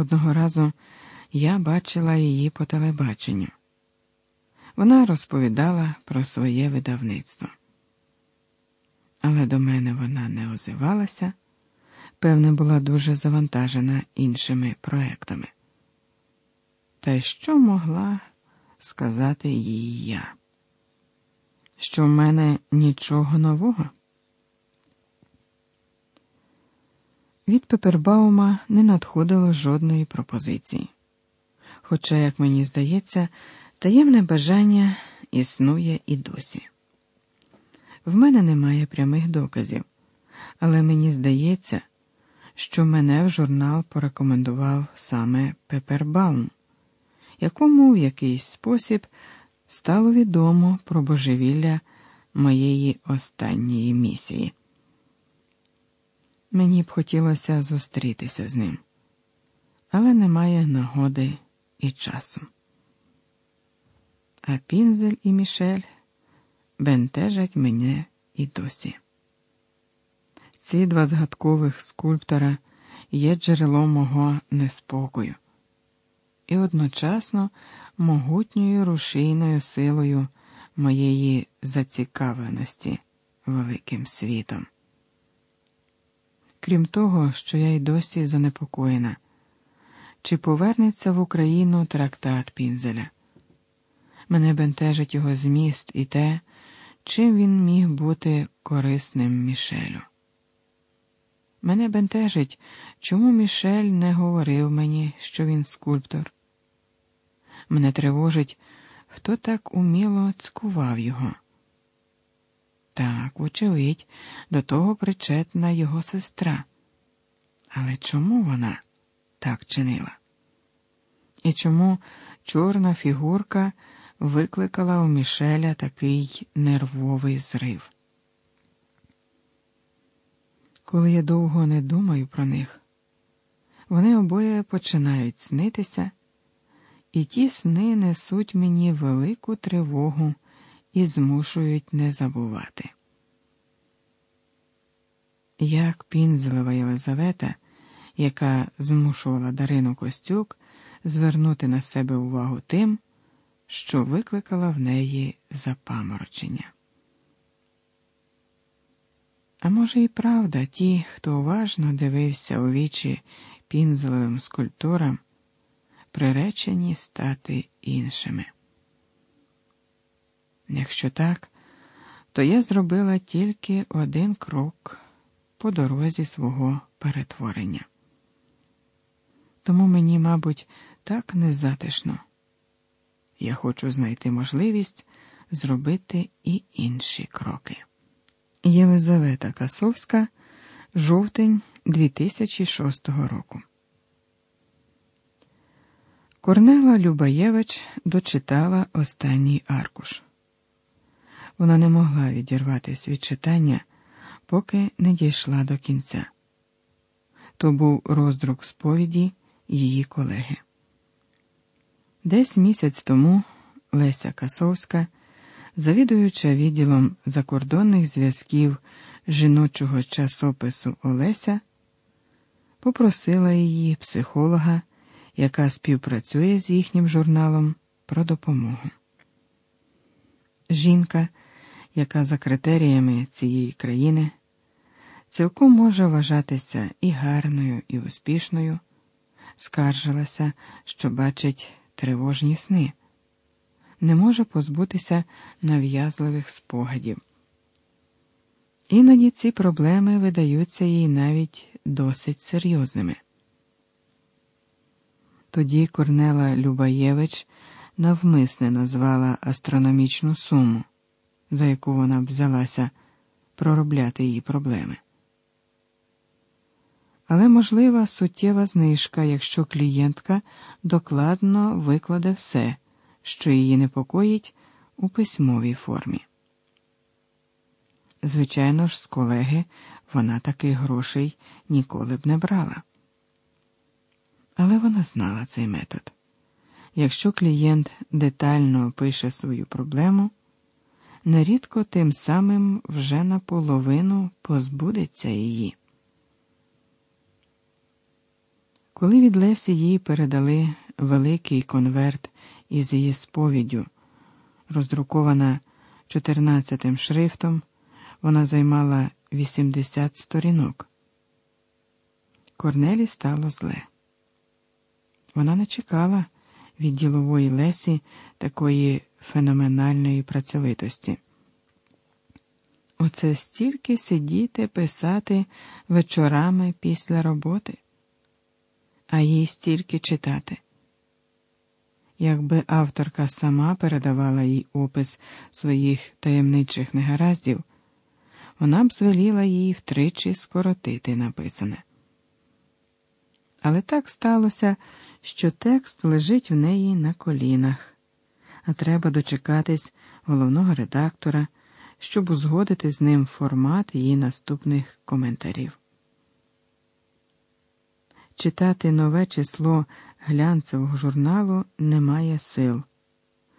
Одного разу я бачила її по телебаченню. Вона розповідала про своє видавництво. Але до мене вона не озивалася, певне, була дуже завантажена іншими проектами. Та що могла сказати їй я? Що в мене нічого нового? Від Пепербаума не надходило жодної пропозиції. Хоча, як мені здається, таємне бажання існує і досі. В мене немає прямих доказів, але мені здається, що мене в журнал порекомендував саме Пепербаум, якому в якийсь спосіб стало відомо про божевілля моєї останньої місії. Мені б хотілося зустрітися з ним, але немає нагоди і часу. А Пінзель і Мішель бентежать мене і досі. Ці два згадкових скульптора є джерелом мого неспокою і одночасно могутньою рушійною силою моєї зацікавленості великим світом. Крім того, що я й досі занепокоєна, чи повернеться в Україну трактат Пінзеля. Мене бентежить його зміст і те, чим він міг бути корисним Мішелю. Мене бентежить, чому Мішель не говорив мені, що він скульптор. Мене тривожить, хто так уміло цькував його. Так, вочевидь, до того причетна його сестра. Але чому вона так чинила? І чому чорна фігурка викликала у Мішеля такий нервовий зрив? Коли я довго не думаю про них, вони обоє починають снитися, і ті сни несуть мені велику тривогу і змушують не забувати. Як Пінзелева Єлизавета, яка змушувала Дарину Костюк звернути на себе увагу тим, що викликала в неї запаморочення. А може, і правда, ті, хто уважно дивився у вічі пінзелевим скульптурам, приречені стати іншими. Якщо так, то я зробила тільки один крок по дорозі свого перетворення. Тому мені, мабуть, так незатишно. Я хочу знайти можливість зробити і інші кроки. Єлизавета Касовська, жовтень 2006 року. Корнела Любаєвич дочитала останній аркуш. Вона не могла відірватися від читання, поки не дійшла до кінця. То був роздрук сповіді її колеги. Десь місяць тому Леся Касовська, завідуюча відділом закордонних зв'язків жіночого часопису Олеся, попросила її психолога, яка співпрацює з їхнім журналом, про допомогу. Жінка яка за критеріями цієї країни цілком може вважатися і гарною, і успішною, скаржилася, що бачить тривожні сни, не може позбутися нав'язливих спогадів. Іноді ці проблеми видаються їй навіть досить серйозними. Тоді Корнела Любаєвич навмисне назвала астрономічну суму за яку вона взялася проробляти її проблеми. Але можлива суттєва знижка, якщо клієнтка докладно викладе все, що її непокоїть у письмовій формі. Звичайно ж, з колеги вона таких грошей ніколи б не брала. Але вона знала цей метод. Якщо клієнт детально опише свою проблему, нерідко тим самим вже наполовину позбудеться її. Коли від Лесі їй передали великий конверт із її сповіддю, роздрукована 14 шрифтом, вона займала 80 сторінок. Корнелі стало зле. Вона не чекала від ділової Лесі такої феноменальної працьовитості. Оце стільки сидіти, писати вечорами після роботи, а їй стільки читати. Якби авторка сама передавала їй опис своїх таємничих негараздів, вона б звеліла їй втричі скоротити написане. Але так сталося, що текст лежить в неї на колінах, а треба дочекатись головного редактора, щоб узгодити з ним формат її наступних коментарів. Читати нове число глянцевого журналу немає сил.